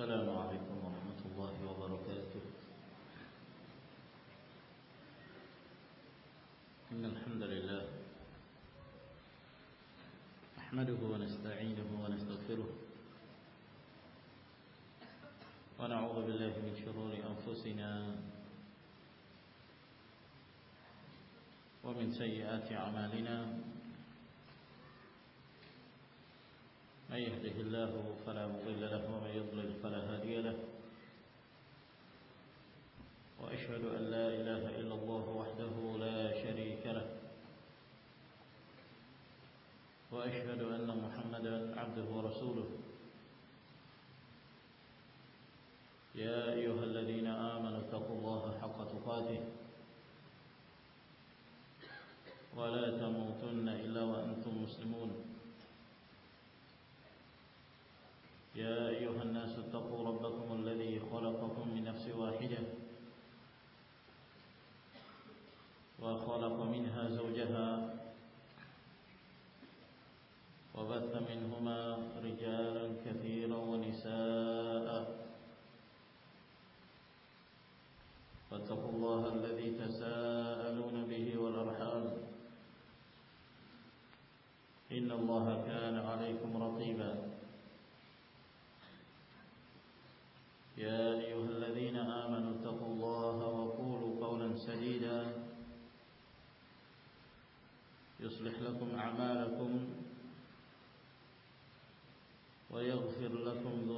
السلام عليكم ورحمة الله وبركاته إن الحمد لله نحمده ونستعينه ونستغفره ونعوذ بالله من شرور أنفسنا ومن سيئات عمالنا ونعوذ من يهده الله فلا مضل له ومن يضلل فلا هادي له وأشهد أن لا إله إلا الله وحده لا شريك له وأشهد أن محمد عبده ورسوله يا أيها الذين آمنوا اتقوا الله حق تقاته ولا تموتن إلا وأنتم مسلمون یہ ہم س ويغفر لكم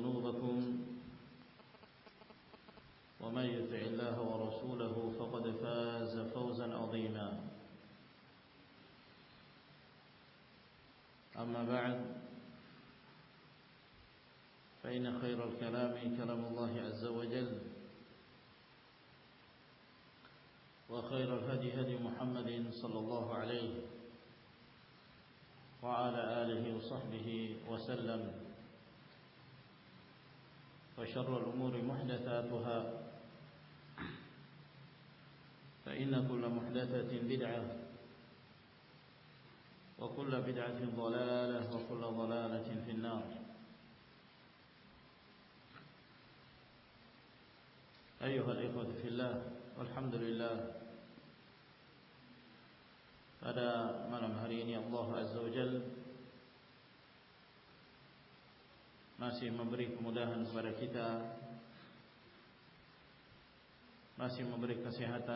وشر الأمور محدثاتها فإن كل محدثة بدعة وكل بدعة ضلالة وكل ضلالة في النار أيها الإخوة في الله والحمد لله فدى ملم هريني الله عز وجل وكل ماسی مداح بار کھیتا ماسی میسے ہاتھ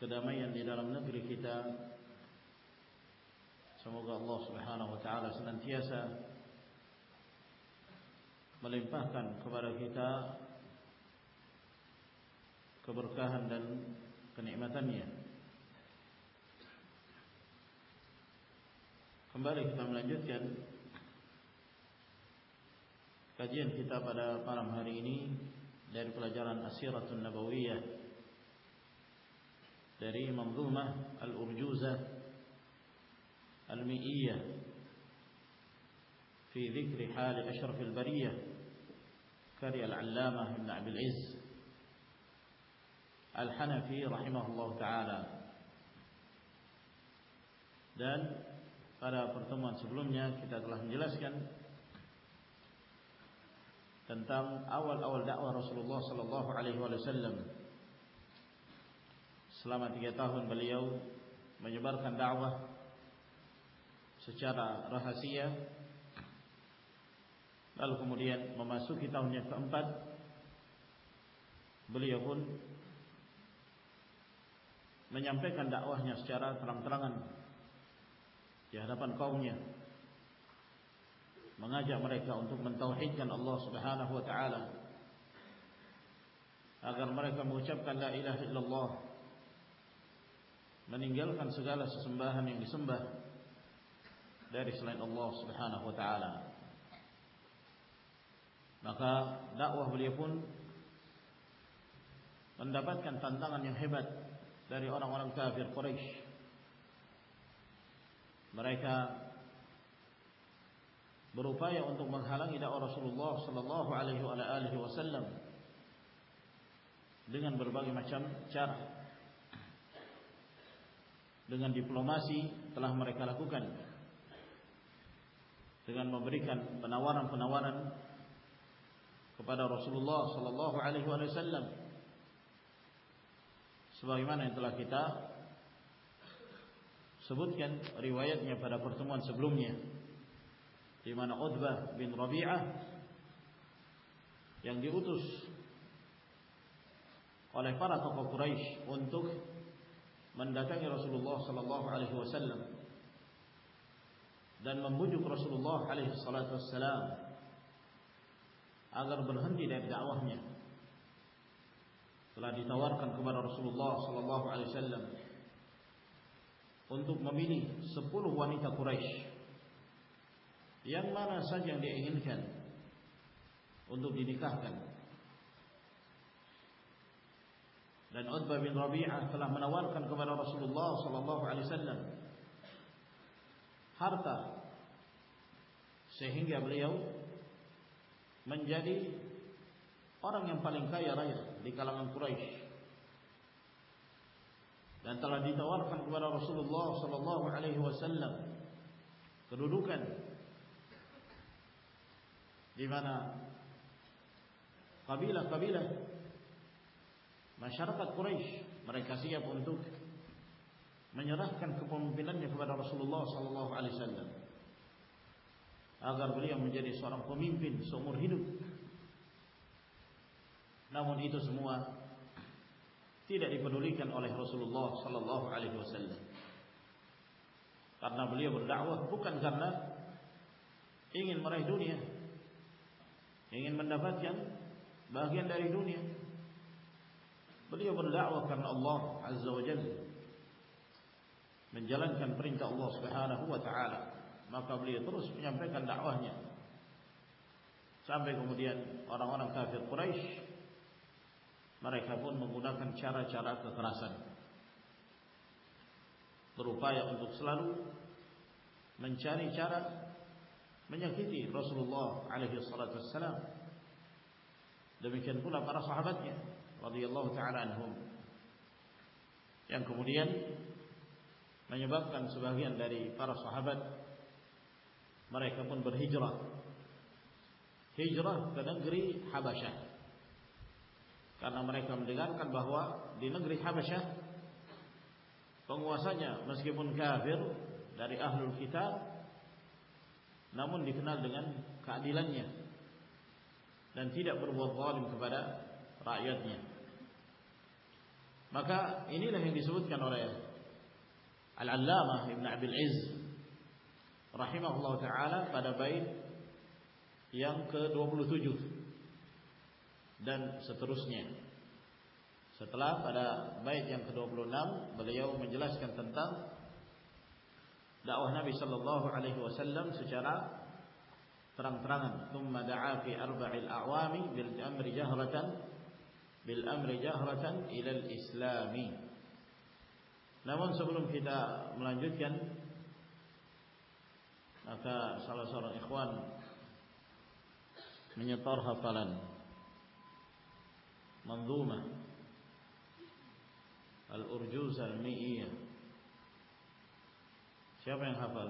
کدا مئی دنوں گر کموا لانا ہوتا بلپن براکیتا خبر کا دن کنیکانی Kembali kita melanjutkan kajian kita pada malam hari ini dari pelajaran Asiratun Nabawiyah dari Manzumah Al-Urjuzah Al-Mi'iyah في ذكر حال أشرف البرية كري العلامة ابن عبد العز الحنفي رحمه الله تعالى dan پرت منگلیا کھیتا گلا ان گنٹام آوار اولا سلو گلو گوالی ہوالی سر لتی گیا تھا بلیو مجھے بار کھانڈا آواز سوچارا رحاسی لالکمیا مما سو کتام بلی مجھے کھانا آواز سوچارا کرمر یہ ہے نپن کا منزل مرک انٹو منت ہی لو سو ہاتھ ہوں تک مرک مو چپلو من گل کل سو گل سو سمب ہنگ سمب دس لائن او لو سم حا تک داؤلی پن دن تن بتری اور اور پورے برکا برف یہ اور سلو لو الی ہو سل دربا چم چن ڈیپلواسی ہم پناوان سلو لو آلے سلین کتا سبوت کی ریوایت میں پھر پرتمان سب لوگ میں ادب بن رویس کال پارا کو پوری ان تک منڈا رسول گلسل جنم مجھے رسل گلی اگر بر ہندی لوگ رسول اندو ممینی سپور ووانی کا پورائیش یانم سر جنگ اندو لینکا کروی آج تنا کن کو سلو لو سافی سر ہارتا سے ہی بڑے منجری اور پلنگ کا لگان پورائیش طرح روسل روانہ قبیلا کبیل میں شرط قورش مر کسی مجھے رکھ پن رسل آزار بری مجھے سارا کمین پن سم ہلو نہ سموں تی دیکن اللہ کرنا بولیے کرنا مرے بن گا سامان پورائیش مرکا پن من چارا چارہ کترا سن برائے دکھ لو من چاری چارا مجھے رس لو بال ہی سولا چل جبھی کنکولہ بارا سوا دارا کبھی مجھے باپ کن سوبھا بھی انداری پارا سوہبات مرکن بر ہی جب ہی جب کدن کر بھاشا ہے مر کم لے گا بہوا دلنگ ریکھا پچاس بہ گیا مجھ کے بن گیا پھر داری کتا نہ لیں دل تین بہت بارے رکھا انتظار dan seterusnya setelah pada bait yang ke-26 beliau menjelaskan tentang dakwah Nabi sallallahu alaihi wasallam secara terang-terangan tsumma da'a fi arba'il a'wami bil amri jahratan bil amri jahratan ila al islami namun sebelum kita melanjutkan maka salah seorang ikhwan menyetor hafalan منظومة الأرجوز المئية سر می ہے سلمان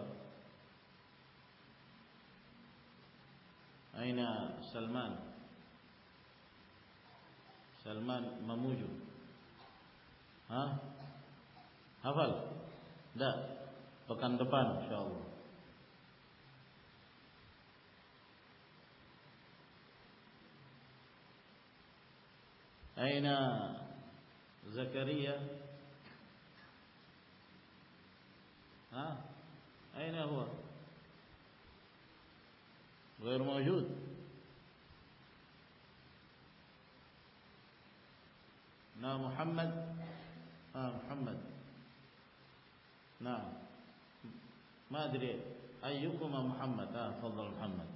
این سلمان سلمان مموجو ہاں ہفل إن شاء الله أين زكريا ها ہاں؟ أين هو غير موجود نا محمد نا محمد نعم ما أدري أيكم محمد آه فضل محمد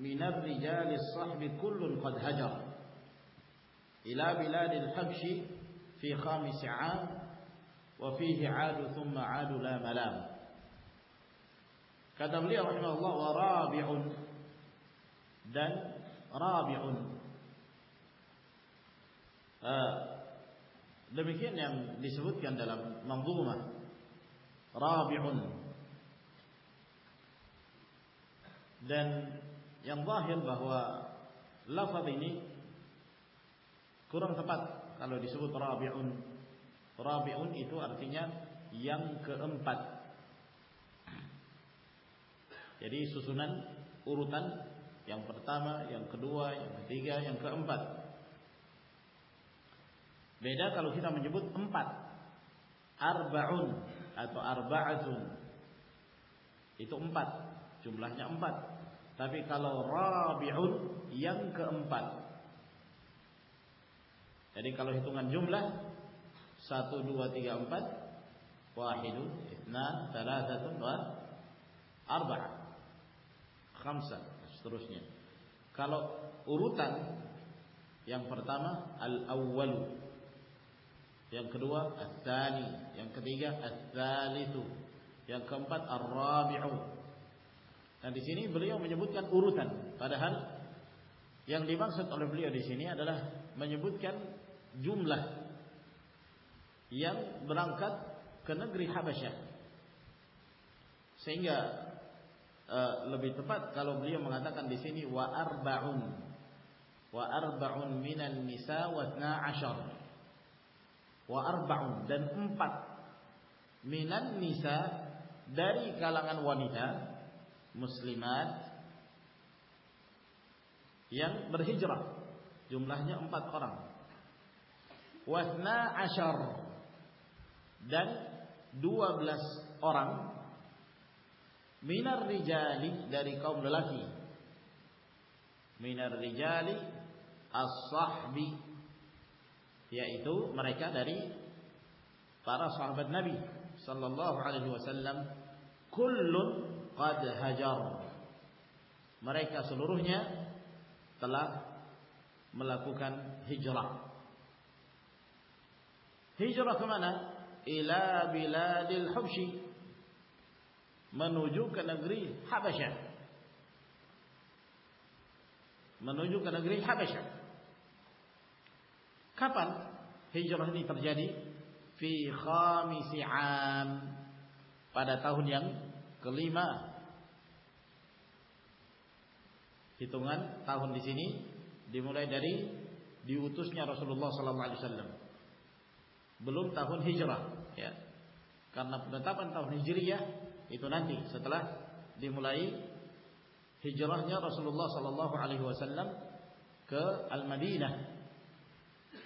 من الرجال الصحب كل قد هجر إلى بلاد الحبش في خامس عام وفيه عاد ثم عاد لا ملام كتب لي رحمه الله ورابع دن رابع آه demikian yang disebutkan dalam manzumah rabi'un dan یاںل بہوا لفا دی کون کاپات کا سب آن تو یعن کے سسون اروتن یام پرتامہ یہاں کدوائے گیا کمپات کا لو سام جو امپات اور بہ ان یہ تو امپات چملہ کی امپات جگہ روشنی کالو یم پرتا مل اوگا بری مجھے بوتقان یاملہ یل بلنگ سینگا لبی مندر muslimat yang berhijrah jumlahnya empat orang wasna ashar dan dua belas orang minar rijali dari kaum lelaki minar rijali as sahbi yaitu mereka dari para sahabat nabi sallallahu alaihi wasallam kullun مر ایک سنوریا تلا ملا کون ہی جلا ہی جب آنا دل ہفشی منوجو کنگری ہا پیش منوجو کنگری ہا پیشاری ہو جل میں ہیتان تاون دیسی نیمولائی داری دیوسنی رسول اللہ صا اللہ علیم بلوم تاون تاپنجریتلا دیمولائیجر رسول اللہ صلی اللہ علی وسلم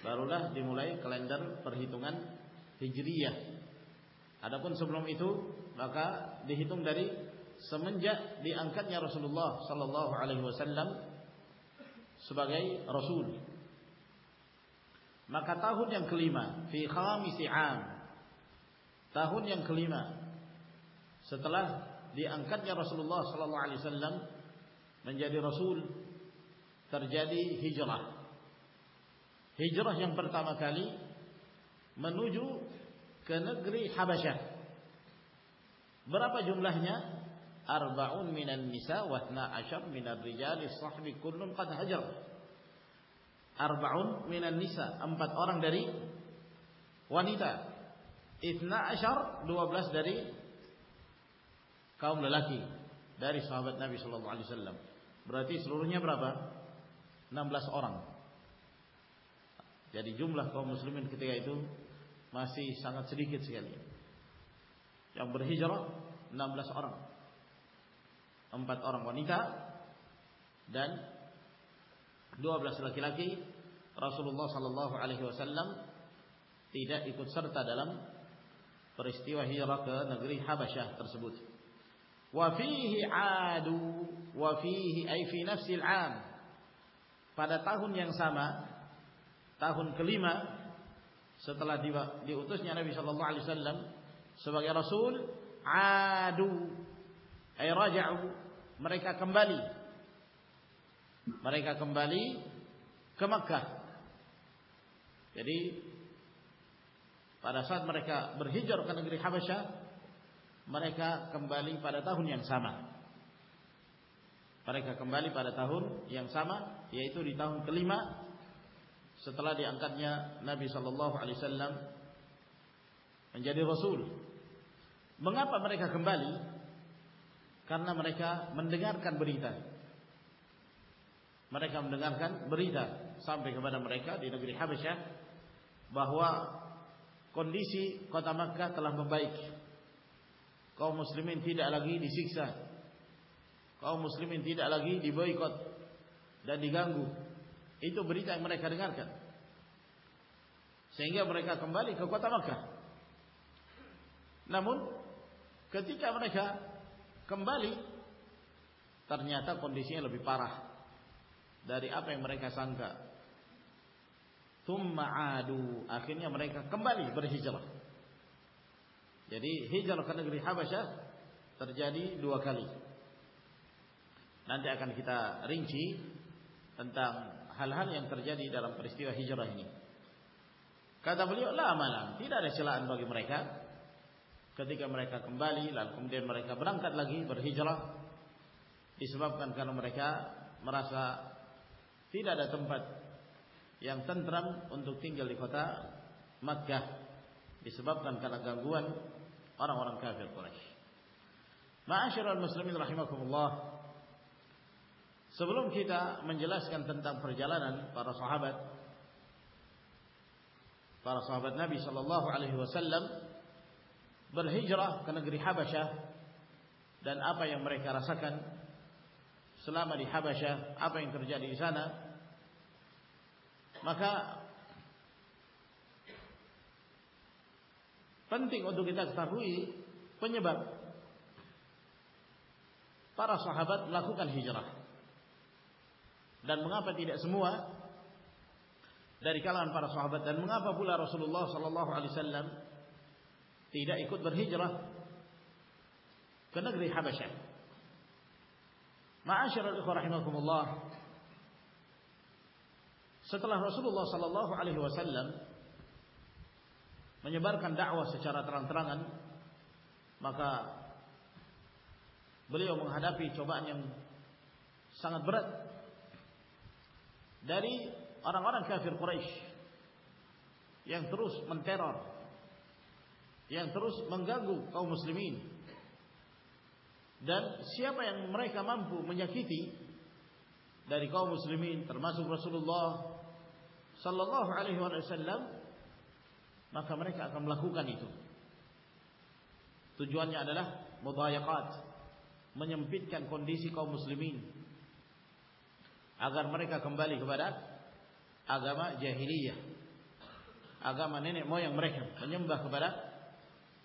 بارہ دیمولائی کلیندر پھر ہتانیہ آپ کو سبرم میٹھو دی رس اللہ صلی اللہ علیہ وسلم اللہ صلی اللہ علیہ وسلم رسول منوجوشہ برابر جملہ ہن من من النساء واثنا عشر الرجال lelaki dari sahabat Nabi Sallallahu Alaihi Wasallam داری seluruhnya نبی 16 orang jadi jumlah kaum muslimin ketika جملہ masih sangat کتے sekali ماسی berhijrah 16 orang empat orang wanita dan dua belas laki-laki Rasulullah Sallallahu Alaihi Wasallam tidak ikut serta dalam peristiwa hijrah ke negeri Habasyah tersebut. Wafihi adu, wafihi aifi nafsil am. Pada tahun yang sama, tahun kelima setelah diutusnya Nabi Sallallahu Alaihi Wasallam sebagai Rasul, adu, ay raja'u مرے کا کمبالی مرے کا کمبالی کمکا بشا مرے کا کمبالی پالتا ہوں ساما مرے کا کمبالی پالتا ہوں یا تو کلیما ستلا دی وسول منگا پا مرے کا کمبالی کرنا من منڈا کن بڑی منڈا بڑی دا سم پہ بارکا ری پا بہوا کن دیسی کو تمقا کلام بائک کو مسلیم ان تھی نے الگ ہی مسلیم ان تھی الگ ہی بھئی گانگو یہ تو بڑی منگا رہے کام لیکن کا کتنے کا پارا داریالی بچ تر جاری رنچی مریک میرے کامبالی لال کم ڈے مرکا برم کل بپ کن کام ریکا مراسا سبرم کھیت منتھ نبی صلی اللہ علیہ وسلم برجڑا باشا دین آپ مرکار سا سلام ہر باشا آپ کر دیکھا بارا سوہبت لاکو کن ہی جا دن میری سموا داری ماپ اللہ ایک برحی چلا کہنا سے مجھے برقن دہشت چار مقا بری ہوبا ان سنت برترین ترس منٹ گ مسلیمین کا موتیسلیمین اللہ مر کام لکھوانی آگار مرے کا کم بالی خبر آگامہ جہری آگامہ میم مرکز خبر آ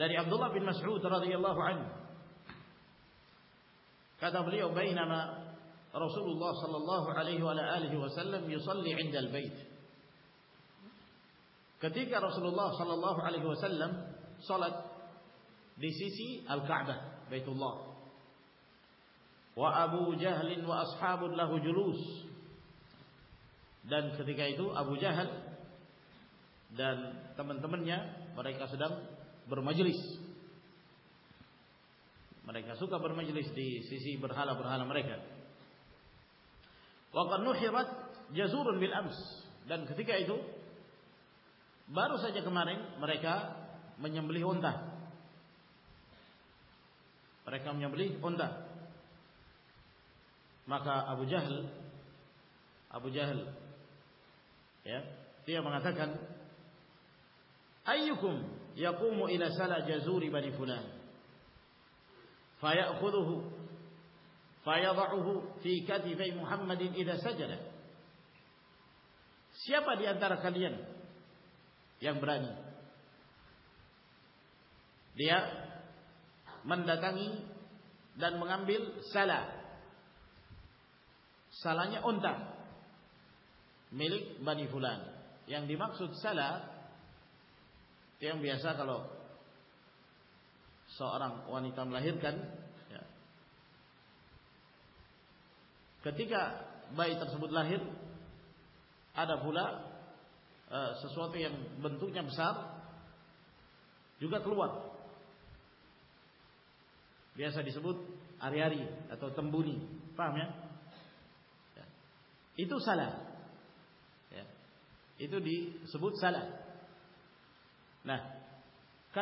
dari Abdullah bin Mas'ud radhiyallahu anhu kata beliau bainama Rasulullah sallallahu alaihi wa alihi wasallam yusalli 'inda al-bait ketika Rasulullah sallallahu alaihi wasallam salat di sisi al-Ka'bah Baitullah wa Abu Jahl wa ashabu lahu julus dan ketika itu Abu Jahal dan teman-temannya mereka sedang مجلس مرک مجلس بارو سا مارے مردہ يقوم إلى سلا جزور بني فلان فيأخذه فيضعه في كتفي محمد إذا سجد siapa di antara kalian yang berani dia mendatangi dan mengambil salah salahnya unta milik Bani Fulan yang dimaksud salah لو سو لاہر کتائی سب لاہر سات یوگا کرواتا سبوت آراری اتو تمبوری پام سال سبوت سال رکھ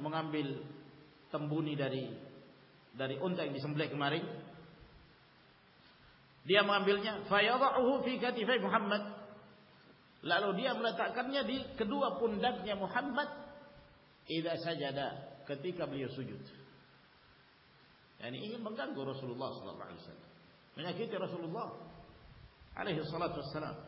محام تمبونی داری داری محمام محمد زیادہ گو رسول رسول اللہ ارے سر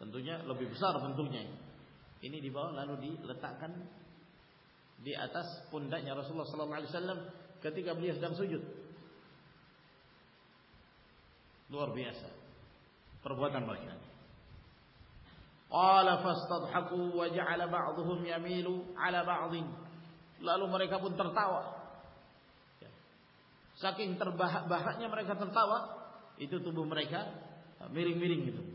لوبیسار بن دوں اندی با لو دی لتنی دی آتا پو رسول سلام علیہ السلام کتنے کا سوجو دعا سا پرباد حکوما آدمی لالو مرکا بن ترتاو سا کی بہا ترتاوا اتو رہے گا میری مرین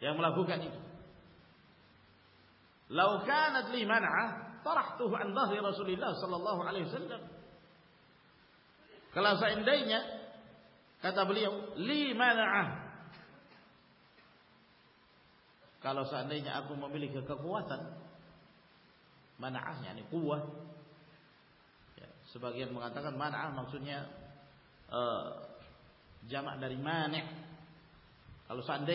لوقین سنی سر کالا ساتھ بولیاں لے من کلو سا لے ممبلی کن گیم بنانتا سو جمع ڈری من کلو سب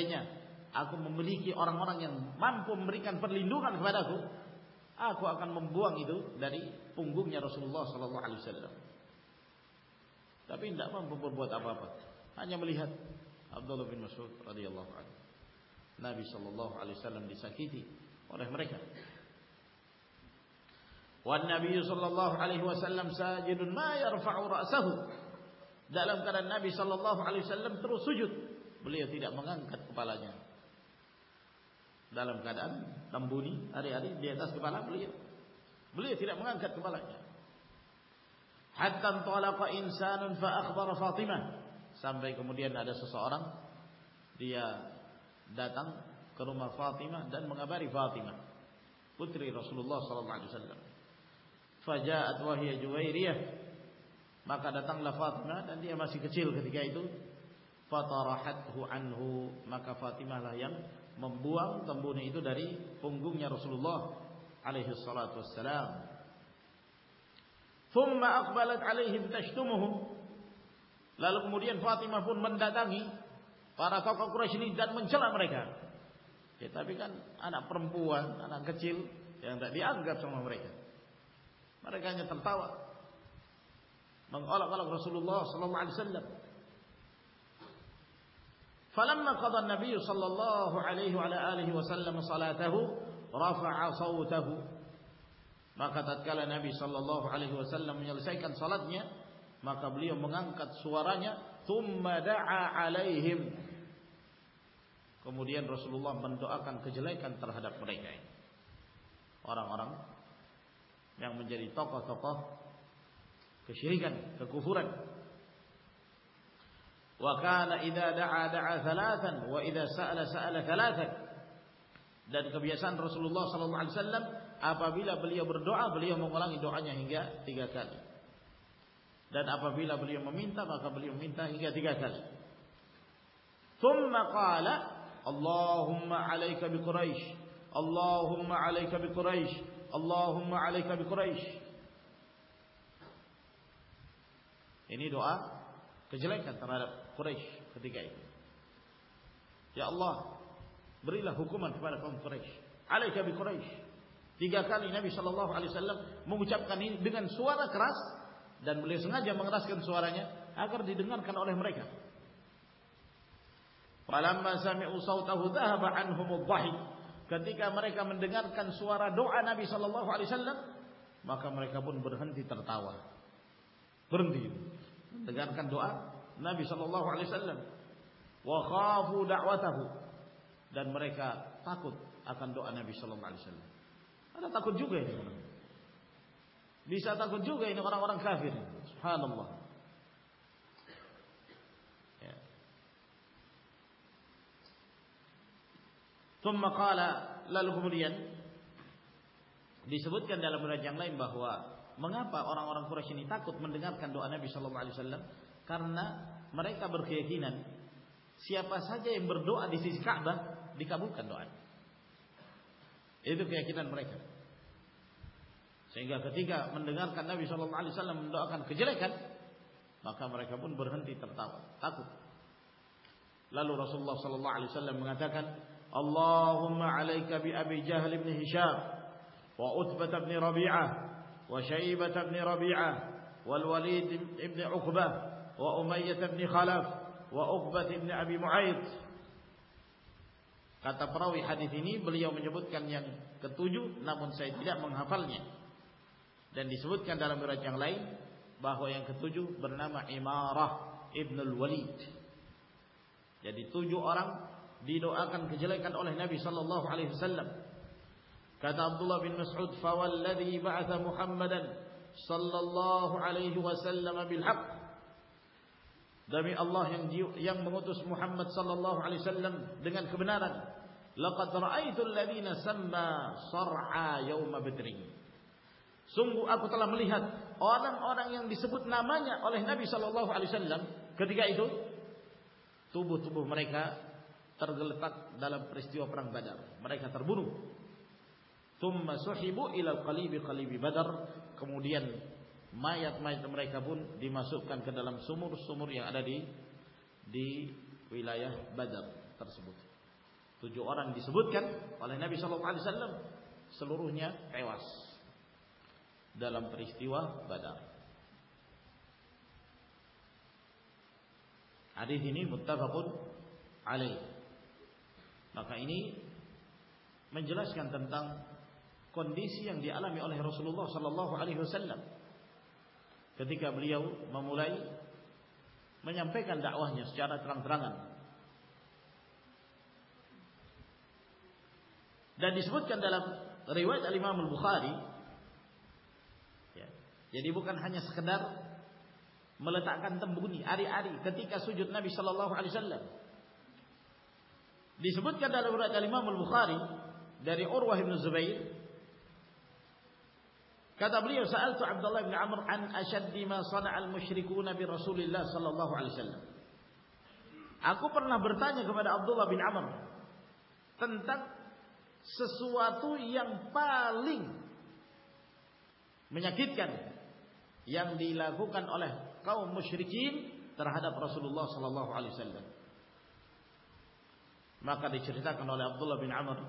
آپ کو ملکی اور مان پوڑی لوگ آپ داری پنگو اللہ تین منگا پا لا جائے dalam keadaan tambuni hari-hari di atas kepala beliau beliau tidak mengangkat kepalanya hatta talaqa insanun fa akhbara fatimah sampai kemudian ada seseorang dia datang ke rumah Fatimah dan mengabari Fatimah putri Rasulullah sallallahu alaihi wasallam fajaat wa hiya juwairiyah maka datanglah Fatimah dan dia masih kecil ketika itu fatarahathu anhu maka Fatimah lah yang ممبوان تمبو ن یہ تو داری پم بنیاں رسلو لوسل لال موری پوا تیما پن من پارا تھا ککرسنی دن چل مریکوانیاں مرکو رسول فلما قضى النبي صلى الله عليه وعلى آله وسلم صلاته رفع صوته maka tatkala Nabi sallallahu alaihi wasallam menyelesaikan salatnya maka beliau mengangkat suaranya thumma da'a alaihim kemudian Rasulullah mendoakan kejelekan terhadap mereka orang-orang yang menjadi tokoh-tokoh kesyirikan kekufuran وقال اذا دعا دعا ثلاثا واذا سال سال ثلاثا dan kebiasaan Rasulullah sallallahu alaihi wasallam apabila beliau berdoa beliau mengulangi doanya hingga tiga kali dan apabila beliau meminta maka beliau minta hingga tiga kali ثم قال اللهم عليك بقريش اللهم عليك بقريش اللهم عليك بقريش ini doa kejelekan terhadap حکومن سنگ راس کے سر لیں دن برقت اخن سر گئی اور ہاں تم مخالا لال کم بھت کیا بریک ماں اور پورا آنے لوگوں آلو سر لیں مرکے آکین سیا پہ ساتھ بردوا دس دیکھا بن کھنڈو سنگا کتی گا سول آلی سب کھجرے بن برہنتی ترتا لال رسول سو اللہ علی سب لگتا اللہ حساب نربیات وأمية بن خلف وأقبة بن أبي معيط kata perawi hadis ini beliau menyebutkan yang ketujuh namun saya tidak menghafalnya dan disebutkan dalam riwayat yang lain bahwa yang ketujuh bernama Imarah Ibnul Walid jadi tujuh orang didoakan kejelekan oleh Nabi sallallahu alaihi wasallam kata Abdullah bin Mas'ud fa walladhi ba'atha Muhammadan sallallahu alaihi wasallam bil haqq demi Allah yang yang mengutus Muhammad sallallahu alaihi wasallam dengan kebenaran laqad raaitu alladziina samma sar'a yauma badri sungguh aku telah melihat orang-orang yang disebut namanya oleh Nabi sallallahu alaihi wasallam ketika itu tubuh-tubuh mereka tergeletak dalam peristiwa perang badar mereka terbunuh thumma suhibu ila qalibi qalibi badar kemudian مائ آتم دیب دل سمر سمر دیجار تجوار دی سبت خالی سر لین سلورس دلم پریشی بازار متوقع کتی کا بڑ بامورائی میںرام ترانسبت رخاریس مل بری کتی کا سو جو اللہ علیمام الخاری اور وہ بائی Kata beliau, "Sa'al tu Abdullah bin Amr an ashaddi ma sana'al musyrikun bi Rasulillah sallallahu alaihi wasallam." Aku pernah bertanya kepada Abdullah bin Amr tentang sesuatu yang paling menyakitkan yang dilakukan oleh kaum musyrikin terhadap Rasulullah sallallahu alaihi wasallam. Maka diceritakan oleh Abdullah bin Amr,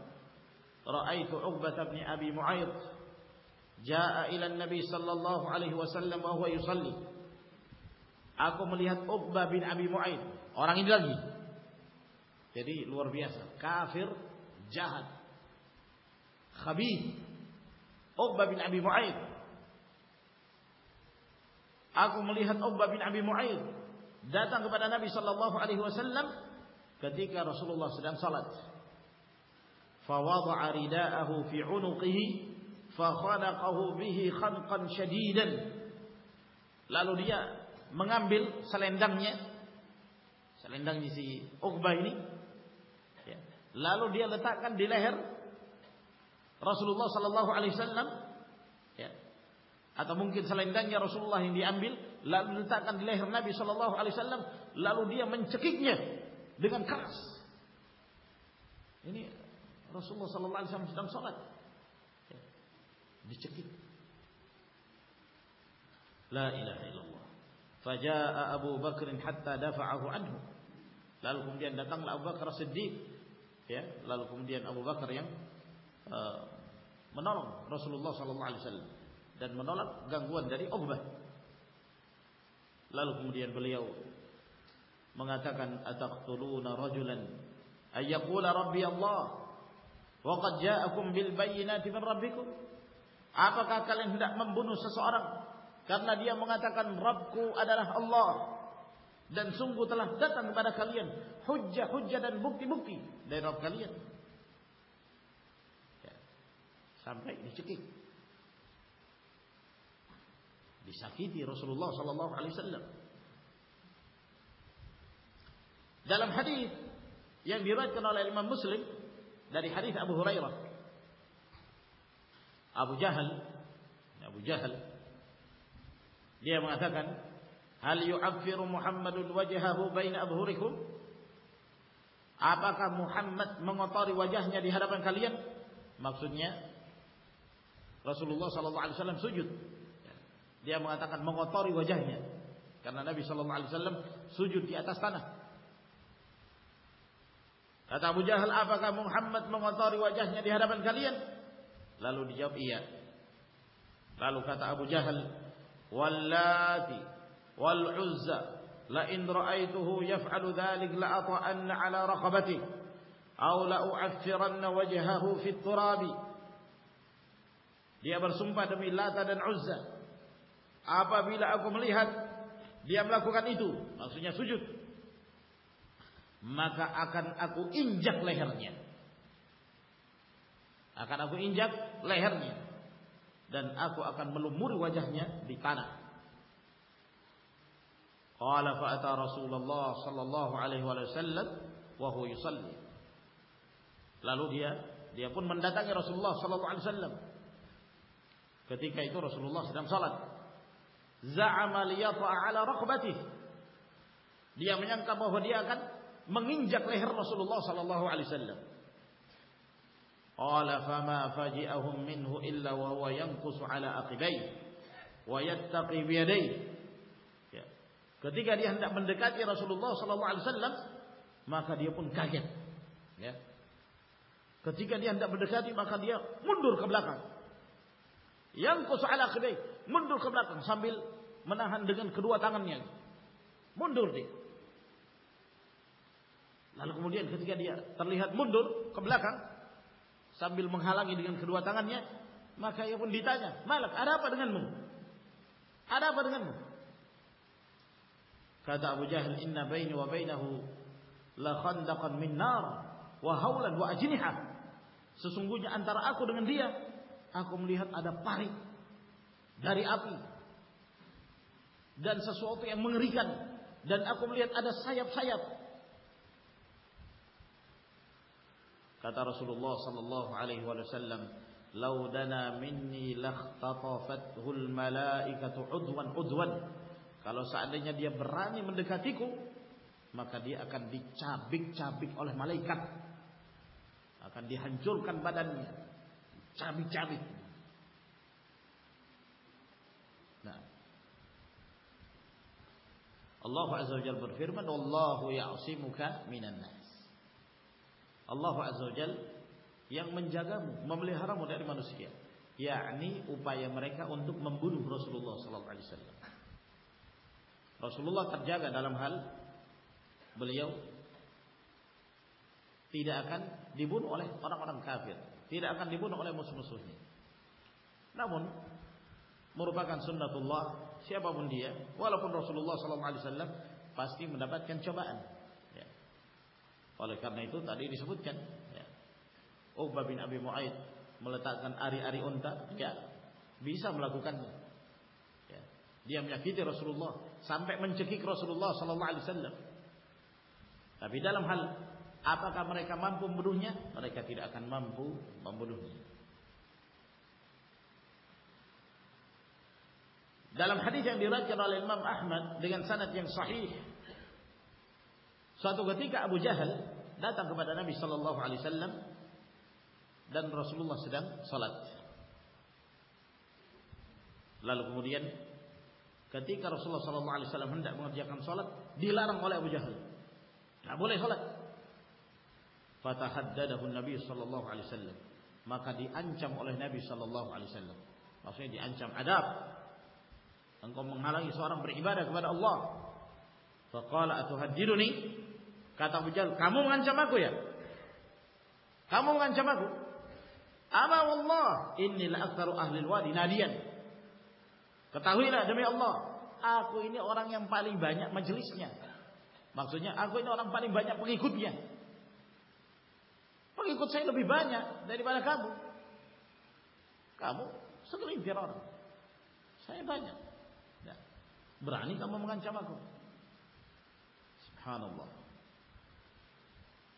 "Ra'aitu 'Uqbah bin Abi Mu'ayth" نبی صلی اللہ وسلم رسول اللہ لالویا منامبلڈینڈی سے لالوڈیا لتحر رسول اللہ صلی اللہ علی سلام آ تو ممکن سلینڈیا رسول اللہ لتا صلی اللہ علی سلوڈیا من چکی ہے رسول سنت للو کمبری سے لالو کم ابو باکر گنگولی لالو کم بل مکن رجوین آئی بولا ربی آباد جا کمبل رابی کو آپ کا سورم کرنا مسلم ابو ہو رہی ہے نبی صلی اللہ علیہ lalu dijawab iya lalu kata Abu Jahal wallati wal uzza la in ra'aituhu yaf'alu dhalik la ata'anna ala raqabati aw la u'affiranna wajhahu fi turabi dia bersumpah demi Lata dan Uzza apabila aku melihat dia melakukan itu maksudnya sujud maka akan aku injak lehernya Laheria دین آپ اکن بلو مر وجہ رسول لال گیا دیا پن منڈا تک رسول لو سلو آلو سل کسول بات دیا مجھے دیا منگن جا لسول قال فما فاجئهم منه إلا وهو ينقص على أقبيه ويتقي بيديه ketika dia hendak mendekati Rasulullah sallallahu alaihi wasallam maka dia pun kaget ya ketika dia hendak mendekati maka dia mundur ke belakang yang ala akhirnya mundur ke belakang sambil menahan dengan kedua tangannya mundur dia lalu kemudian ketika dia terlihat mundur ke belakang سب منگل کروا دا گانا میڈا گیا آدھا بڑھ گا مدنگ جا سا بہ نوا بہ نو لکھن دکھن مینارجن سنگو ادارا آگے آم لیت آدابن سویا میگن دن آم لیت آدھا سیاب سائب Kata Rasulullah sallallahu alaihi wa sallam, "Lau dana minni lakhtatafat hul malaikatu udwan udwan." Kalau seandainya dia berani mendekatiku, maka dia akan dicabik-cabik oleh malaikat. Akan dihancurkan badannya. Cabik-cabik. Nah. Allah Azza wa Jalla berfirman, "Wallahu ya'simuka minan nas." اللہ زل young میں جگہ مملے ہر من منوس کیا اوپائم rank ممبر رسول اللہ سلام علی سلام رسول اللہ کار جگہ ڈالم حال بلیا تیرون تیرون مسم سو مروپا سن را سیا وہ لوگ رسول اللہ سلام علیہ سلام پاس کی بن نئی سب او باب ملتا ار اری ان لگو جی رسل لو سم چکی کے رس لو لو سلو لال سن لوگ آپ کا من کا ملوا اور کم کو بم بلو دالم خیرین کیا لینا احمد لیکن سن سہی سو تو بجے ہلکا نبی سلحی سل رسول اللہ لال کمر کتی کا رسول سلحم دیکھارے نبی صلحی سلب انک ملکی کتا بچے کمو گان چما کو کمو گان چما کو آما ان لا ہسرا لینا ریئن کتا ہو بھائی مجھے لوگ سو اِن اور پا لیجیے بھائی بھگی خود کیا بھی با دین بار کا بو سر فروغ سی بھائی برانی امام گان چما کو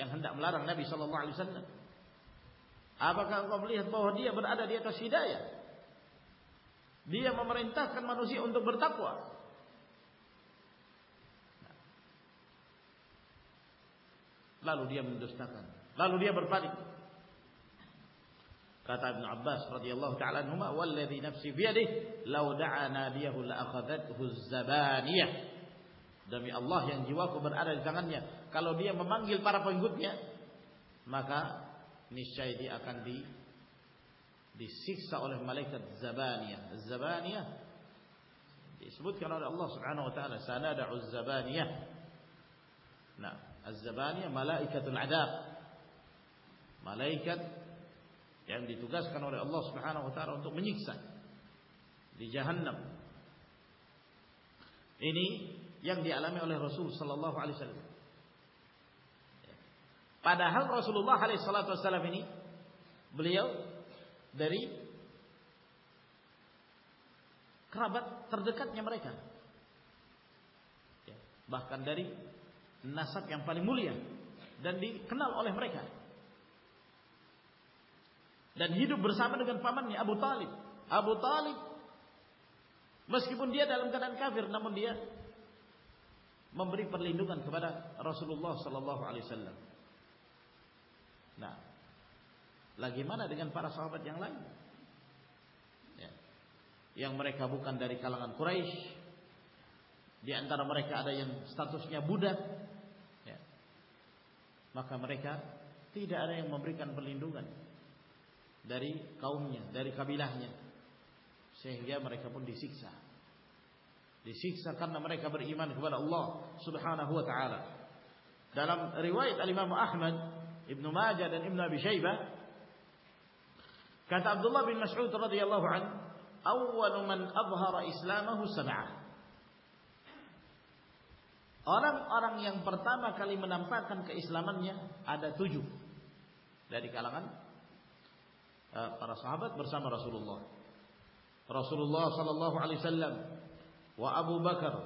سنگ آپیا بر آدھا سید آیا مارتا اندم برتا ہندوستان لالیہ برفانی کا منگیل پارا پاؤ گو مکا نشچ دیکھ دی ملائی زبانیا زبان کا سانک ملک یا دگاس کانو رہے اللہ سکان ہوتا رہ جہن این یا الام علیہ رسول صلی اللہ علیہ بادہ رسول اللہ حال سلا سلانی بلیو دریمر کا سب منالو رکھا ہندو برسام پا می ابوالس کی بندیا ممبری پرلے گا رسول اللہ صلاح علیہ اللہ لگی منسوخ بدھا یہاں میرے کا دیکھا لن کور سات بو در ما مرکا تھی دریا مبری گان پر لینگواؤں دریکن ڈیسی ڈسی مرکر ہونا سب ہانا ہوا دالم ارے دالیم رس اللہ ابو بکرس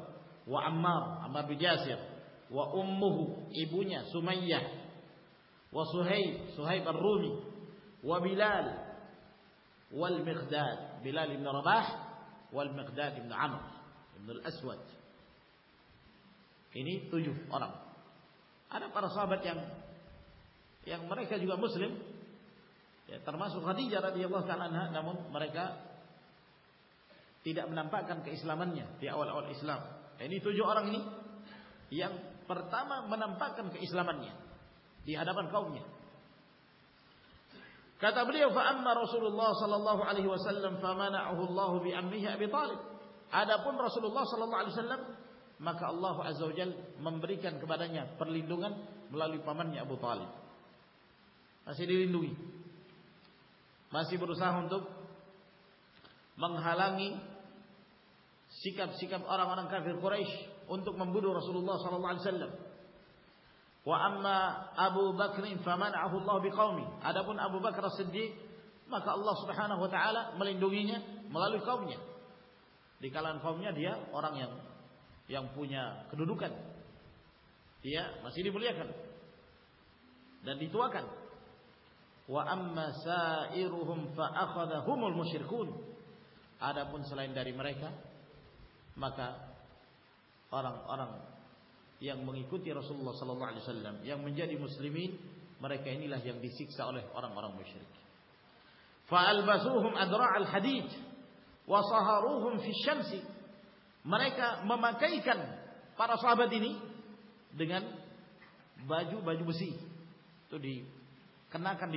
وصهيب صهيب الرومي وبلال والمقداد بلال بن رباح والمقداد بن عمرو بن الأسود ini tujuh orang ada para sahabat yang yang mereka juga muslim ya, termasuk Khadijah radhiyallahu taala anha namun mereka tidak menampakkan keislamannya di awal-awal Islam ini tujuh orang ini yang pertama menampakkan keislamannya di hadapan kaumnya kata beliau fa amma Rasulullah sallallahu alaihi wasallam famana'ahu Allah bi ammihi Abi Talib adapun Rasulullah sallallahu alaihi wasallam maka Allah azza wajal memberikan kepadanya perlindungan melalui pamannya Abu Talib masih dilindungi masih berusaha untuk menghalangi sikap-sikap orang-orang kafir Quraisy untuk membunuh Rasulullah sallallahu alaihi wasallam واما ابو بكر فمنعه الله بقومه ادبن ابو بكر الصديق maka Allah Subhanahu wa taala melindunginya melalui kaumnya di kalangan kaumnya dia orang yang yang punya kedudukan dia masih dimuliakan dan dituakan wa amma sa'iruhum fa akhadhahumul musyrikun adapun selain dari mereka maka orang-orang رس اللہ علیہ وسلم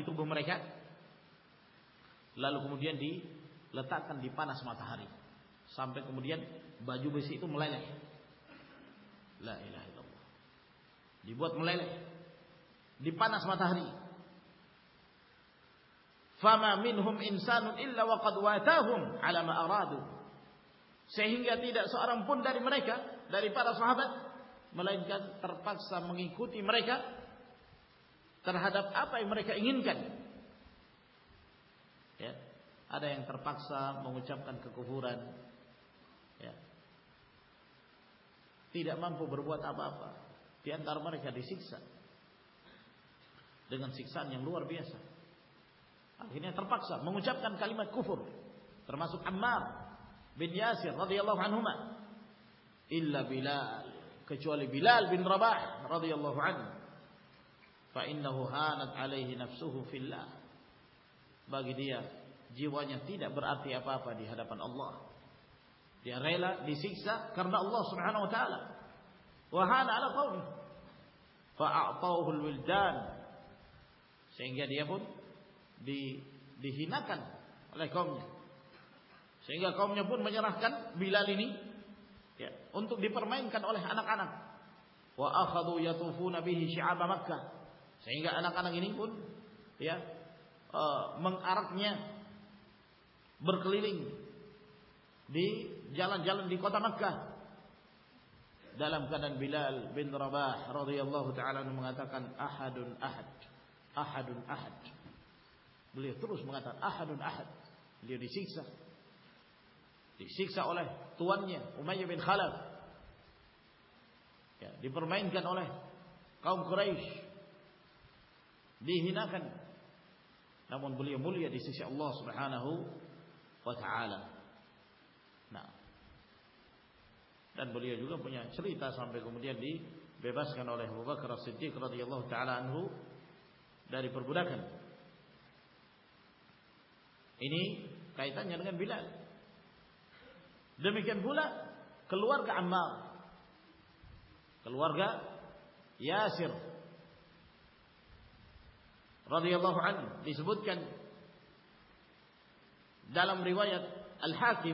گھوم لال کم D لتا کن دیسما تہاری سام باجو بسی ملائ لے جلائی لے دی مرئی ملے خود مرکا دب آپ ارے ترپاکسا چپن تیرے بربو تبادا شکشا نمبر کالی میں کفر جیوا دیا ردہ سولہ دیا بولنا کن کو مل آئی انتخاب ڈیپرمائن ہان کاندھو سنگھنا منگ آر برقل جلنگا لم کن کر شریتا سوام کو مجھے ہوگا کر سجی کا بولا کنتا جمع کیا بولا کلو کلو یا صرف رد یا اللہ کی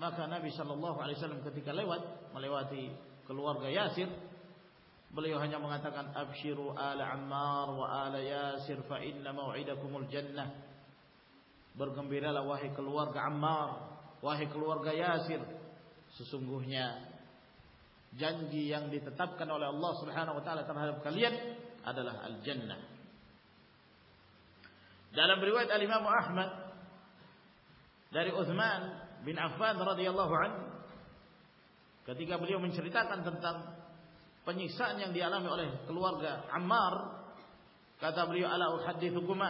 کلوار گیا کلو گیا سسم گویاں جنگی اللہ جنم آزمین دیاں گرتا پنجی سب دیا تلوار دیکوم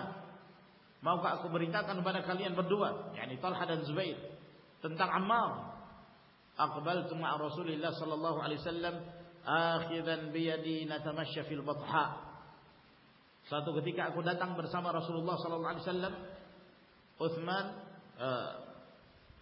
ماں کا برتا کن بنا خالی برڈو جی ہاتھ تمہارا رسول اللہ گیم رسول اللہ صولہ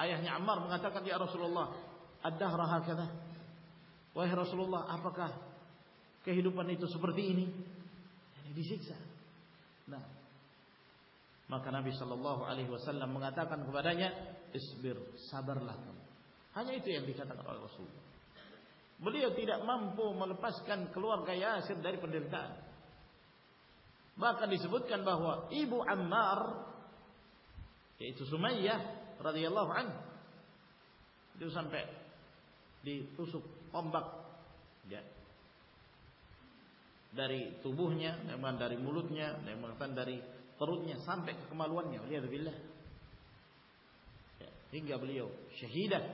آئی ہاں امار منگاتا رسول اللہ ادا کیا رسول اللہ آپ کا کہ داری تبوڑکے داری ترقی سام پہ شہید ہے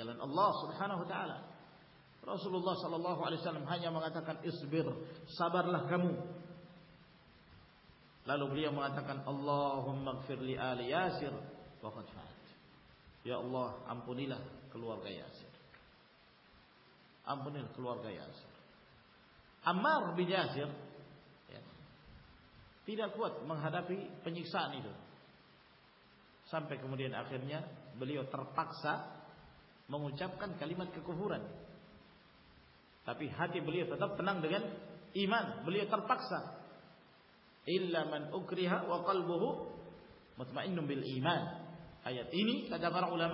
اللہ سل رسول اللہ صلی اللہ علیہ لالا تھا اللہ ہمار بجیا تین منگا داپی پنجی سا نیو سمپے من آخر بولے ترپاک منگو چپ کن کالیم کے کون تبھی ہاتھی بولیا تھا تب تکن بولے ترپاک وکل بہو متما مل ایم تین بار اولا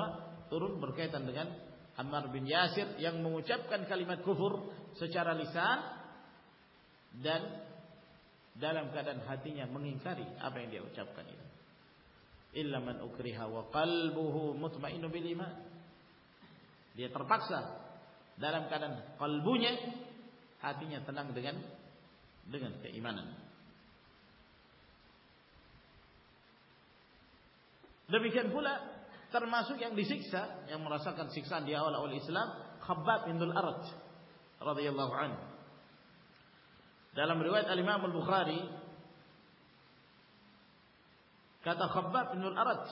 ترون برقع تنگن ہمارن جاسر یا چپ کن خالی میں کہور سچارالی سان دن درم کردین حتین کاری آپ چپ کن لین اکری ہاؤ پل بو متما نبل میں دارم کدن پلبوئیں حتی تنگ دے گی Demikian pula termasuk yang disiksa yang merasakan siksaan di awal awal Islam Khabbab bin Dul arad radhiyallahu anhu. Dalam riwayat Al Imam Al Bukhari kata Khabbab bin Dul arad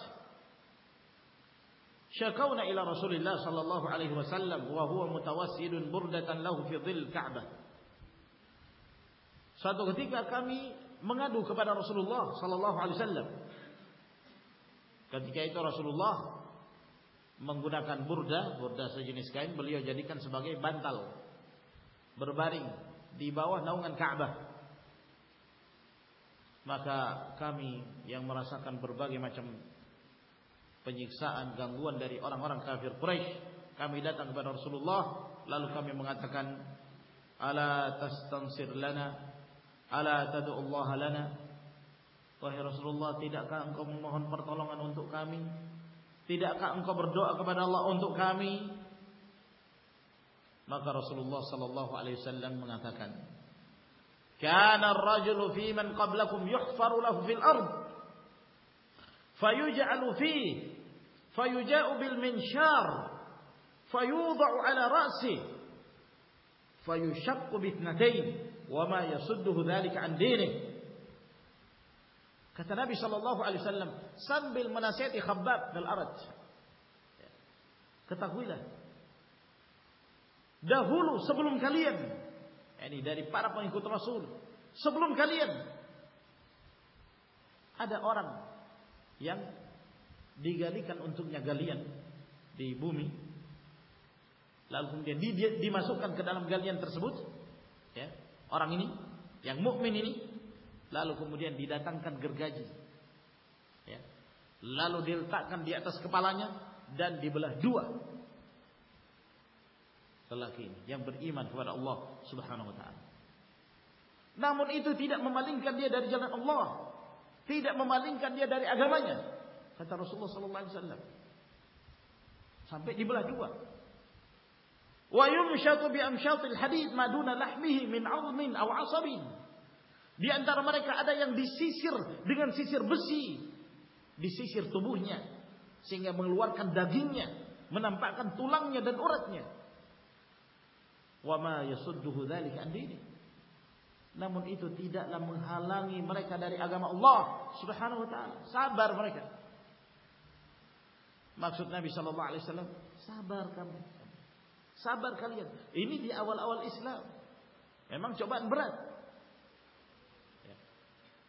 شكونا الى رسول الله صلى الله عليه وسلم وهو متوسل بردة له في ظل الكعبة Suatu ketika kami mengadu kepada Rasulullah sallallahu alaihi wasallam تو رسو منگونا کن بردا بوردا سا جنس کا باندھ بربا رہی باغی مرا سک مشم پنجی ساگواری رسول اللہ لال کام سک اللہ سرلنا رسول موہن پرتھول رسول صاح اللہ بھی سلام سنسے کتا ہلو سبل کلیان پارک سبل کلین اور ان گلمی لال گھومے گل سبز اور مکمین لالو کم دیتا گرگا جی لال دل تک ڈیبل ہلاک تین دے داری تین ممالک ہے سول ڈیبل حجم آواز دین اندر مرکزر دیگر سسر بسی بس تبو سنگا منگل ووٹ دادھیے منام پا تولا وہاں ڈہ تو تیل آگام سا بار بار ماسوت سا بار ایوال اوال اسلام ایم چوبائم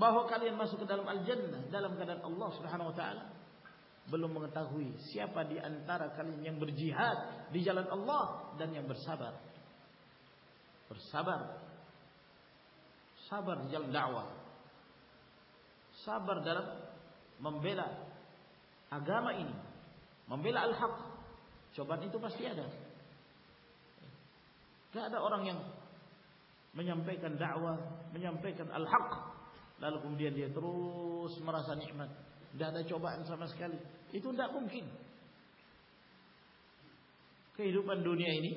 دلم اللہ بلومر جی ہر رجالو سابلم آگرہ ممبلا الحق چوبادی تو پاس کیا اور مجمپ پہ راوا مجمپ پے الحق lalu kemudian dia terus merasa nikmat, tidak ada cobaan sama sekali. Itu tidak mungkin. Kehidupan dunia ini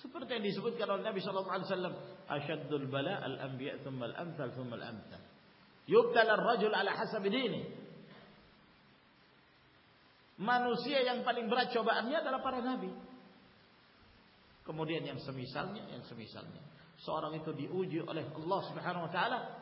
seperti yang disebutkan oleh Nabi Shallallahu Alaihi Wasallam, ashadul bala al anbiya thumma al amthal thumma al amthal. Yubtal al rajul ala hasab dini. Manusia yang paling berat cobaannya adalah para nabi. Kemudian yang semisalnya, yang semisalnya. Seorang itu diuji oleh Allah Subhanahu wa taala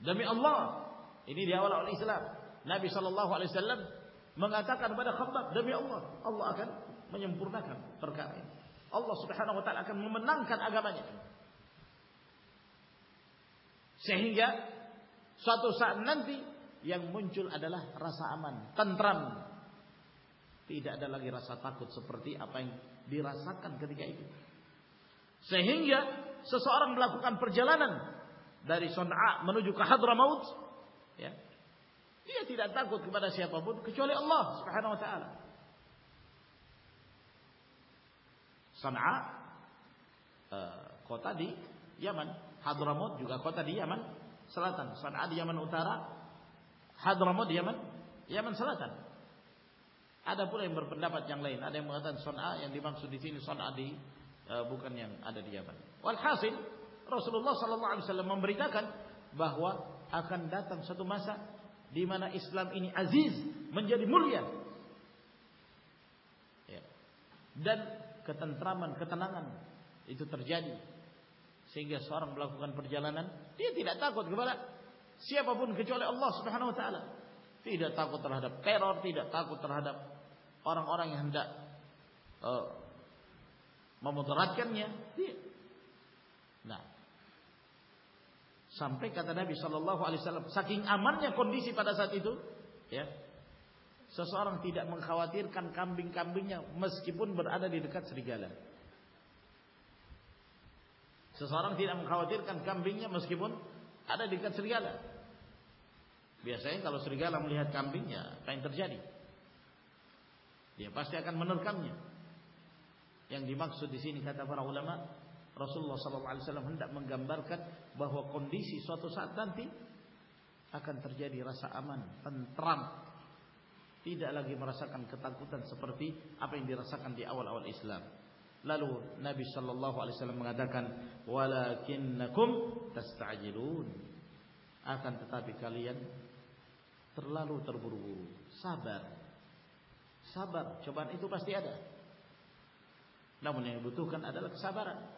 دب آل سلات نئی بھی سال اللہ ہم لے سن لینا دبی آموڑا سہنگا سات منچول ادولا راسا تی دے ادے راسا تک پرتی آپ سے ہی سسا رن بلا کو جلان منجوکا داخلہ سنا تن سن اتارا حادرامت یاد پورا لائن سنا دیم سو دی بکنیا اور خاص اسلام ترامنگ پرجا لانا سیاون کچھ اللہ سے تیرا تا کو ترا دب پہ اور تا کو ترا دب اور مت راجنگ سمپے کر سسار کچھ سسار تیر مس کی بن آدھا راتری گیا گالم ہے جاری منگیمک سو دس را لا Rasulullah SAW hendak menggambarkan bahwa kondisi suatu saat nanti akan terjadi rasa aman, tentram, tidak lagi merasakan ketakutan seperti apa yang dirasakan di awal-awal Islam. Lalu Nabi Shallallahu Alaihi Wasallam mengatakan, walakinakum tastajilun. Akan tetapi kalian terlalu terburu-buru. Sabar, sabar. Cobaan itu pasti ada. Namun yang dibutuhkan adalah kesabaran.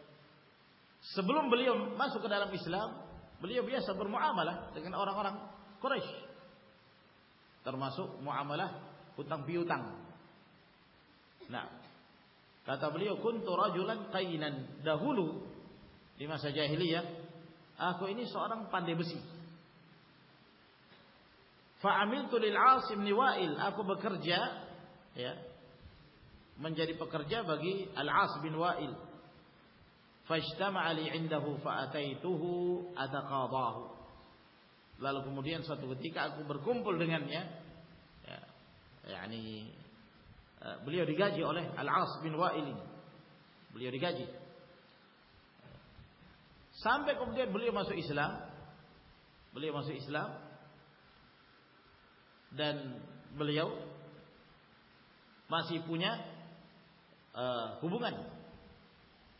سبرم بولم اسلام اور منجری بخر جاگی لال گرکوم کو گاجی سام پہ Gump مس اسلام بولے mask اسلام دین بولے ماسی پوجا حب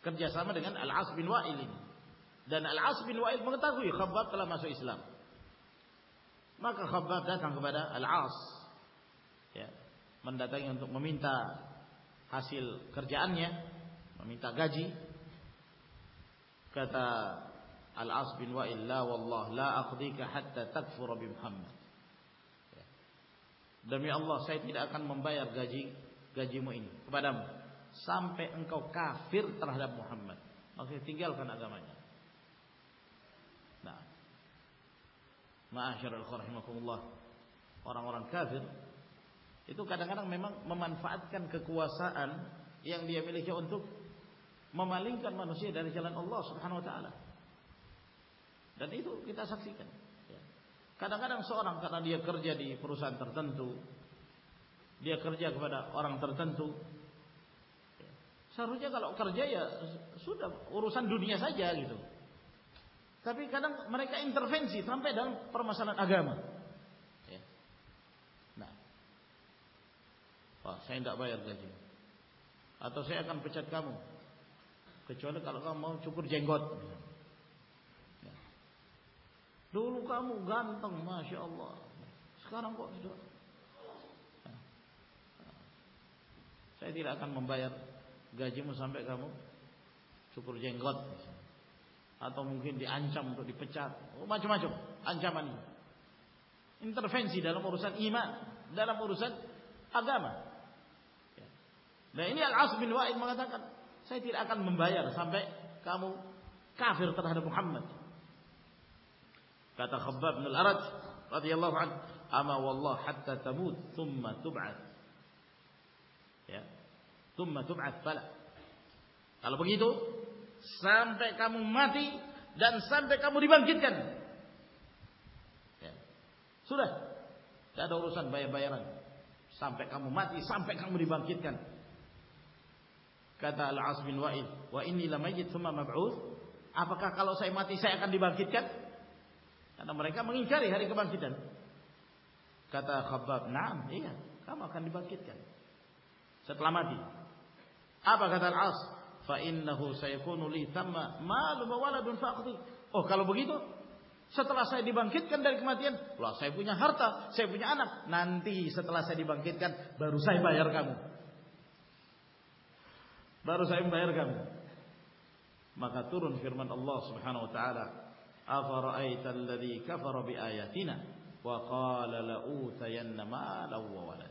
خبر اللہ ممتا حاصل کرم سم پہ ان کا کا فر ترا جب ہمیں تنگل کا گاڑی خرح لو اور کا فروٹ کرمان پاتو سا دے ملے چون تک مامال چلان سان گای تو پتا سختی گرن سرام کرنت دے کر اور تنتو سر جی اور سن ڈنیا سا جی تو کبھی مطلب پرماشن آگے میں باغی آپ سے پچاس کم پچاؤ چکر جی گدو رمبا گام چکر جنگا میچا چنچا مانی من روسنگ آئی کام کا خبر ملتا اس پاک لو سائ مات کتنا کتنا برو سا باہر کا مک تورن فیم اللہ تلری نا